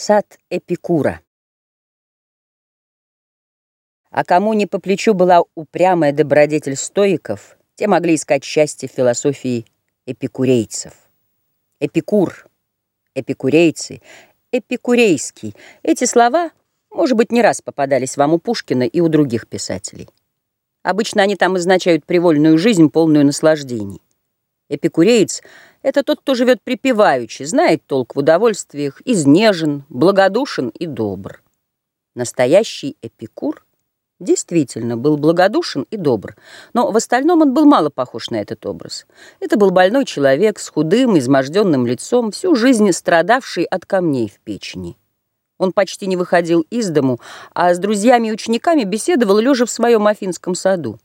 Сад Эпикура. А кому не по плечу была упрямая добродетель стоиков, те могли искать счастье в философии эпикурейцев. Эпикур, эпикурейцы, эпикурейский. Эти слова, может быть, не раз попадались вам у Пушкина и у других писателей. Обычно они там означают привольную жизнь, полную наслаждений. Эпикуреец — это тот, кто живет припеваючи, знает толк в удовольствиях, изнежен, благодушен и добр. Настоящий эпикур действительно был благодушен и добр, но в остальном он был мало похож на этот образ. Это был больной человек с худым, изможденным лицом, всю жизнь страдавший от камней в печени. Он почти не выходил из дому, а с друзьями и учениками беседовал, лежа в своем афинском саду.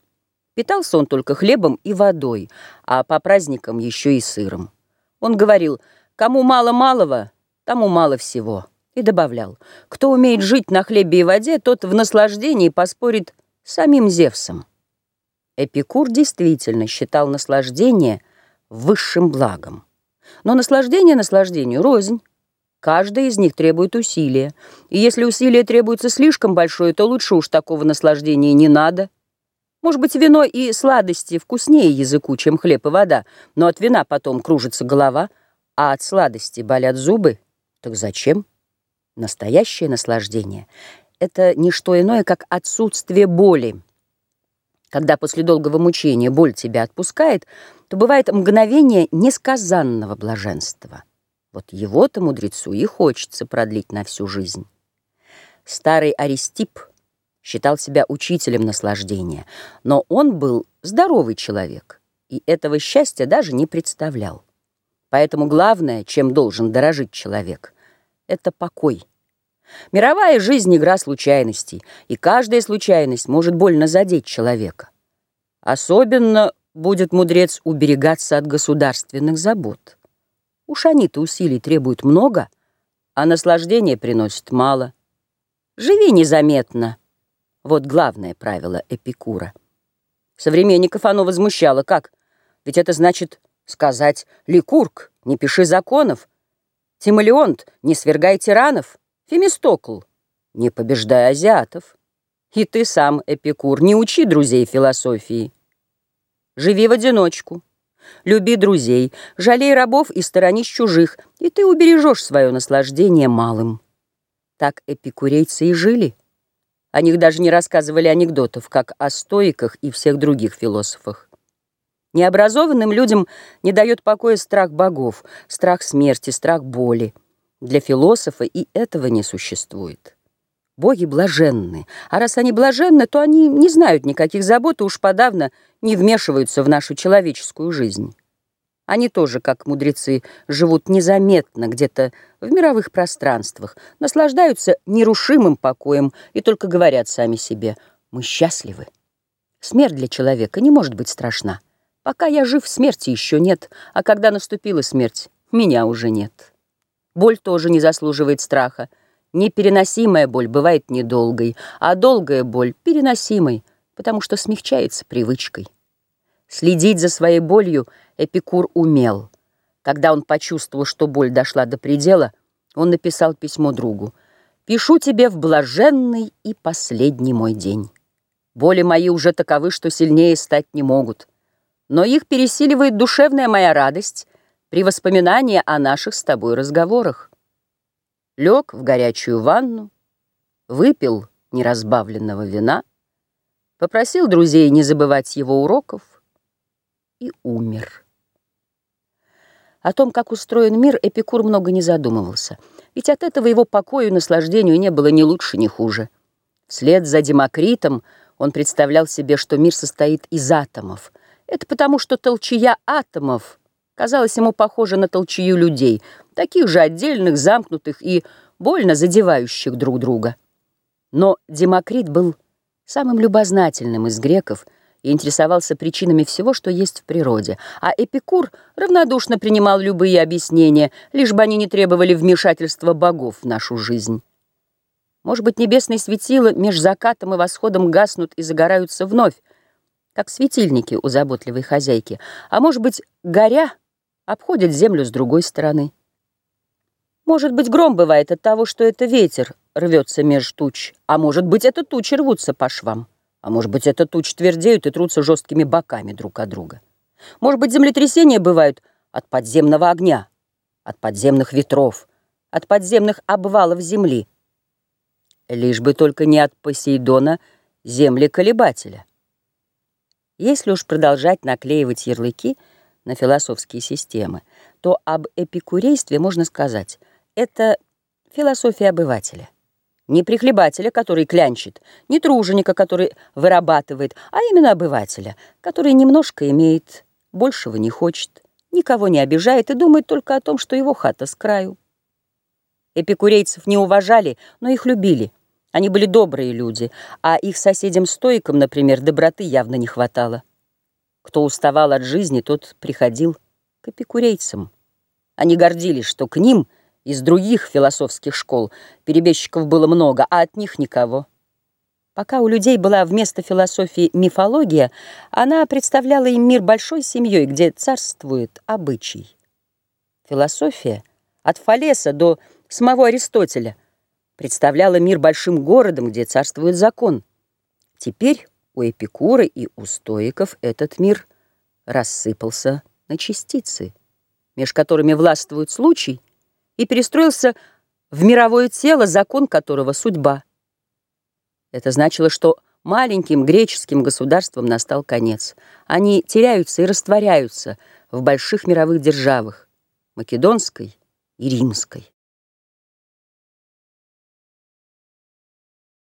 Питался он только хлебом и водой, а по праздникам еще и сыром. Он говорил, кому мало малого, тому мало всего. И добавлял, кто умеет жить на хлебе и воде, тот в наслаждении поспорит с самим Зевсом. Эпикур действительно считал наслаждение высшим благом. Но наслаждение наслаждению рознь. Каждое из них требует усилия. И если усилие требуется слишком большое, то лучше уж такого наслаждения не надо – может быть, вино и сладости вкуснее языку, чем хлеб и вода, но от вина потом кружится голова, а от сладости болят зубы. Так зачем? Настоящее наслаждение — это не что иное, как отсутствие боли. Когда после долгого мучения боль тебя отпускает, то бывает мгновение несказанного блаженства. Вот его-то мудрецу и хочется продлить на всю жизнь. Старый Аристип — считал себя учителем наслаждения, но он был здоровый человек и этого счастья даже не представлял. Поэтому главное, чем должен дорожить человек, это покой. Мировая жизнь — игра случайностей, и каждая случайность может больно задеть человека. Особенно будет мудрец уберегаться от государственных забот. Уж они-то усилий требуют много, а наслаждение приносит мало. Живи незаметно — вот главное правило Эпикура. Современников оно возмущало. Как? Ведь это значит сказать «Ликург, не пиши законов», «Тимолеонт, не свергай тиранов», «Фемистокл, не побеждай азиатов». И ты сам, Эпикур, не учи друзей философии. Живи в одиночку, люби друзей, жалей рабов и сторонись чужих, и ты убережешь свое наслаждение малым. Так эпикурейцы и жили. О них даже не рассказывали анекдотов, как о стоиках и всех других философах. Необразованным людям не дает покоя страх богов, страх смерти, страх боли. Для философа и этого не существует. Боги блаженны, а раз они блаженны, то они не знают никаких забот и уж подавно не вмешиваются в нашу человеческую жизнь. Они тоже, как мудрецы, живут незаметно где-то в мировых пространствах, наслаждаются нерушимым покоем и только говорят сами себе «мы счастливы». Смерть для человека не может быть страшна. Пока я жив, смерти еще нет, а когда наступила смерть, меня уже нет. Боль тоже не заслуживает страха. Непереносимая боль бывает недолгой, а долгая боль — переносимой, потому что смягчается привычкой. Следить за своей болью Эпикур умел. Когда он почувствовал, что боль дошла до предела, он написал письмо другу. «Пишу тебе в блаженный и последний мой день. Боли мои уже таковы, что сильнее стать не могут. Но их пересиливает душевная моя радость при воспоминании о наших с тобой разговорах. Лег в горячую ванну, выпил неразбавленного вина, попросил друзей не забывать его уроков, и умер. О том, как устроен мир, Эпикур много не задумывался, ведь от этого его покою и наслаждению не было ни лучше, ни хуже. Вслед за Демокритом он представлял себе, что мир состоит из атомов. Это потому, что толчья атомов казалась ему похожа на толчью людей, таких же отдельных, замкнутых и больно задевающих друг друга. Но Демокрит был самым любознательным из греков — и интересовался причинами всего, что есть в природе, а Эпикур равнодушно принимал любые объяснения, лишь бы они не требовали вмешательства богов в нашу жизнь. Может быть, небесные светила меж закатом и восходом гаснут и загораются вновь, как светильники у заботливой хозяйки, а может быть, горя, обходят землю с другой стороны. Может быть, гром бывает от того, что это ветер рвется меж туч, а может быть, это тучи рвутся по швам, а может быть, это тучи твердеют и трутся жесткими боками друг от друга. Может быть, землетрясения бывают от подземного огня, от подземных ветров, от подземных обвалов земли. Лишь бы только не от Посейдона земли-колебателя. Если уж продолжать наклеивать ярлыки на философские системы, то об эпикурействе можно сказать – это философия обывателя. Не прихлебателя, который клянчит, не труженика, который вырабатывает, а именно обывателя, который немножко имеет, большего не хочет, никого не обижает и думает только о том, что его хата с краю. Эпикурейцев не уважали, но их любили. Они были добрые люди, а их соседям-стоикам, например, доброты явно не хватало. Кто уставал от жизни, тот приходил к эпикурейцам. Они гордились, что к ним из других философских школ перебежчиков было много, а от них никого. Пока у людей была вместо философии мифология, она представляла им мир большой семьей, где царствует обычай. Философия от Фалеса до самого Аристотеля представляла мир большим городом, где царствует закон. Теперь у Эпикура и у стоиков этот мир рассыпался на частицы, меж которыми властвует случай, и перестроился в мировое тело, закон которого — судьба. Это значило, что маленьким греческим государствам настал конец. Они теряются и растворяются в больших мировых державах — македонской и римской.